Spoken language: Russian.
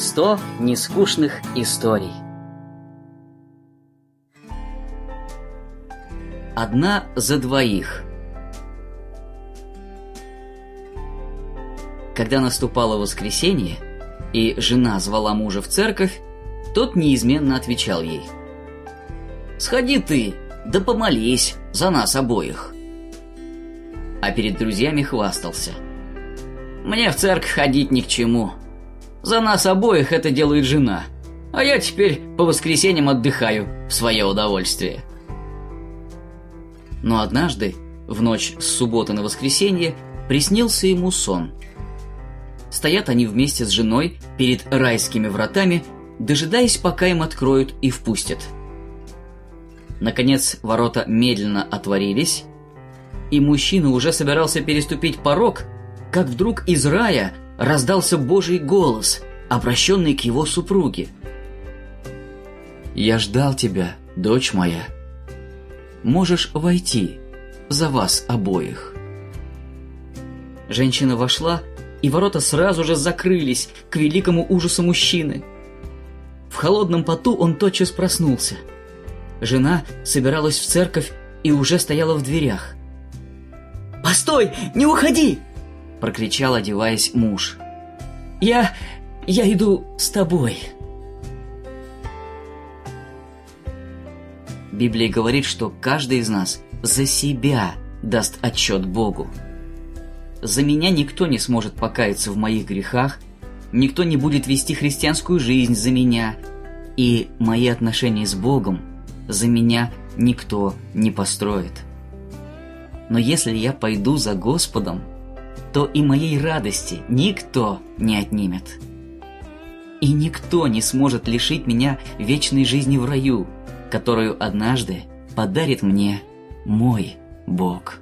Сто нескучных историй. Одна за двоих. Когда наступало воскресенье, и жена звала мужа в церковь, тот неизменно отвечал ей. «Сходи ты, да помолись за нас обоих». А перед друзьями хвастался. «Мне в церковь ходить ни к чему. За нас обоих это делает жена, а я теперь по воскресеньям отдыхаю в свое удовольствие». Но однажды, в ночь с субботы на воскресенье, приснился ему сон. Стоят они вместе с женой перед райскими вратами, дожидаясь, пока им откроют и впустят. Наконец ворота медленно отворились, и мужчина уже собирался переступить порог, как вдруг из рая раздался Божий голос, обращенный к его супруге. «Я ждал тебя, дочь моя. Можешь войти за вас обоих». Женщина вошла, и ворота сразу же закрылись к великому ужасу мужчины. В холодном поту он тотчас проснулся. Жена собиралась в церковь и уже стояла в дверях. «Постой! Не уходи!» – прокричал, одеваясь муж. «Я... я иду с тобой». Библия говорит, что каждый из нас за себя даст отчет Богу. За меня никто не сможет покаяться в моих грехах, никто не будет вести христианскую жизнь за меня, и мои отношения с Богом за меня никто не построит. Но если я пойду за Господом, то и моей радости никто не отнимет. И никто не сможет лишить меня вечной жизни в раю, которую однажды подарит мне мой Бог.